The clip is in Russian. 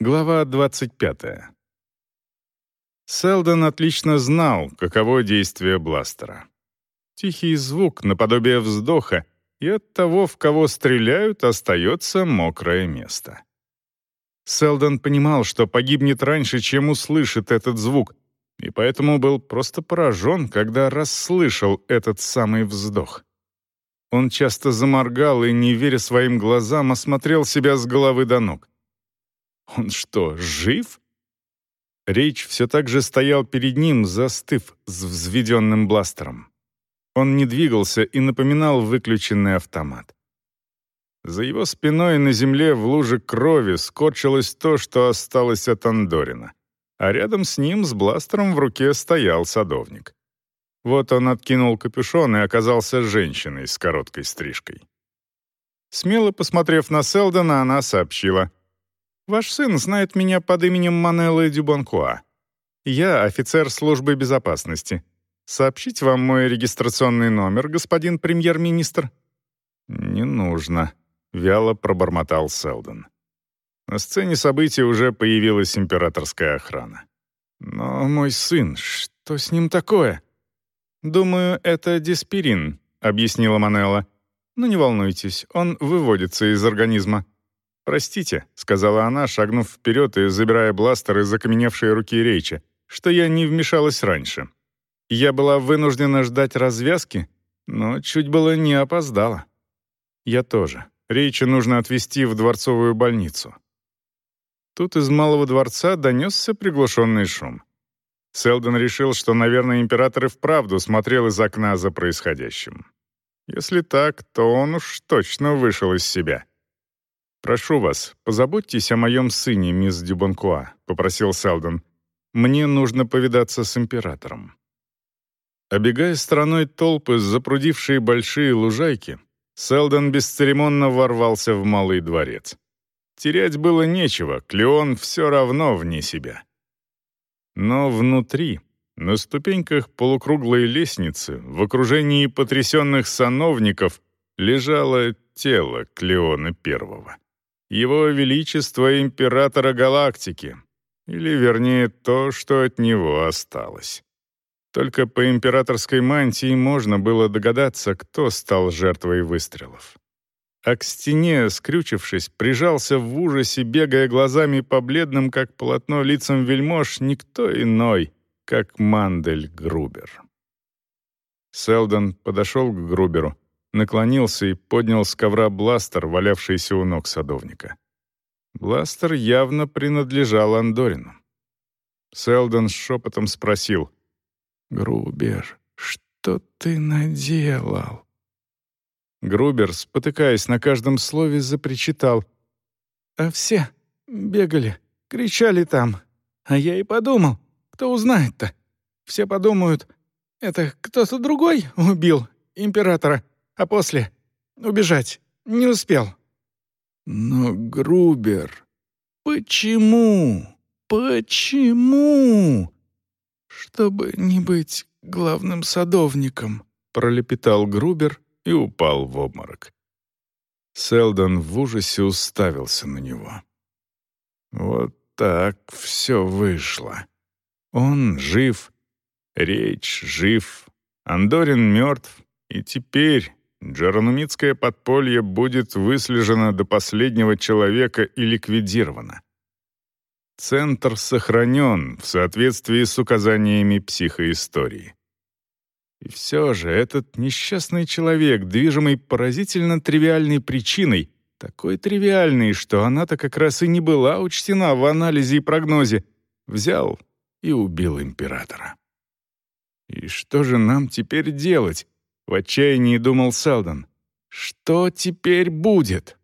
Глава 25. Селдон отлично знал, каково действие бластера. Тихий звук, наподобие вздоха, и от того, в кого стреляют, остается мокрое место. Селдон понимал, что погибнет раньше, чем услышит этот звук, и поэтому был просто поражен, когда расслышал этот самый вздох. Он часто заморгал и, не веря своим глазам, осмотрел себя с головы до ног. Он что, жив? Рейч все так же стоял перед ним, застыв с взведенным бластером. Он не двигался и напоминал выключенный автомат. За его спиной на земле в луже крови скорчилось то, что осталось от Андорина, а рядом с ним с бластером в руке стоял садовник. Вот он откинул капюшон и оказался женщиной с короткой стрижкой. Смело посмотрев на Селдона, она сообщила. Ваш сын знает меня под именем Манеллы Дюбонкуа. Я офицер службы безопасности. Сообщить вам мой регистрационный номер, господин премьер-министр?» «Не нужно», — вяло пробормотал Селдон. На сцене событий уже появилась императорская охрана. «Но мой сын, что с ним такое?» «Думаю, это диспирин», — объяснила Манелла. «Но не волнуйтесь, он выводится из организма». «Простите», — сказала она, шагнув вперед и забирая бластер из окаменевшей руки Рейча, «что я не вмешалась раньше. Я была вынуждена ждать развязки, но чуть было не опоздала». «Я тоже. Рейча нужно отвезти в дворцовую больницу». Тут из малого дворца донесся приглушенный шум. Селдон решил, что, наверное, император и вправду смотрел из окна за происходящим. Если так, то он уж точно вышел из себя. «Прошу вас, позаботьтесь о моем сыне, мисс Дюбонкуа», — попросил Селдон. «Мне нужно повидаться с императором». Обегая стороной толпы, запрудившие большие лужайки, Селдон бесцеремонно ворвался в Малый дворец. Терять было нечего, Клеон все равно вне себя. Но внутри, на ступеньках полукруглой лестницы, в окружении потрясенных сановников, лежало тело Клеона Первого его величество императора галактики, или, вернее, то, что от него осталось. Только по императорской мантии можно было догадаться, кто стал жертвой выстрелов. А к стене, скрючившись, прижался в ужасе, бегая глазами по бледным, как полотно, лицам вельмож, никто иной, как Мандель Грубер. Селдон подошел к Груберу, наклонился и поднял с ковра бластер, валявшийся у ног садовника. Бластер явно принадлежал Андорину. Селдон с шепотом спросил. «Грубер, что ты наделал?» Грубер, спотыкаясь на каждом слове, запричитал. «А все бегали, кричали там. А я и подумал, кто узнает-то? Все подумают, это кто-то другой убил императора а после убежать не успел». «Но, Грубер, почему? Почему?» «Чтобы не быть главным садовником», — пролепетал Грубер и упал в обморок. Селдон в ужасе уставился на него. Вот так все вышло. Он жив, Речь жив, Андорин мертв, и теперь Джеронумитское подполье будет выслежено до последнего человека и ликвидировано. Центр сохранен в соответствии с указаниями психоистории. И все же этот несчастный человек, движимый поразительно тривиальной причиной, такой тривиальной, что она-то как раз и не была учтена в анализе и прогнозе, взял и убил императора. И что же нам теперь делать? В отчаянии думал Селдон. «Что теперь будет?»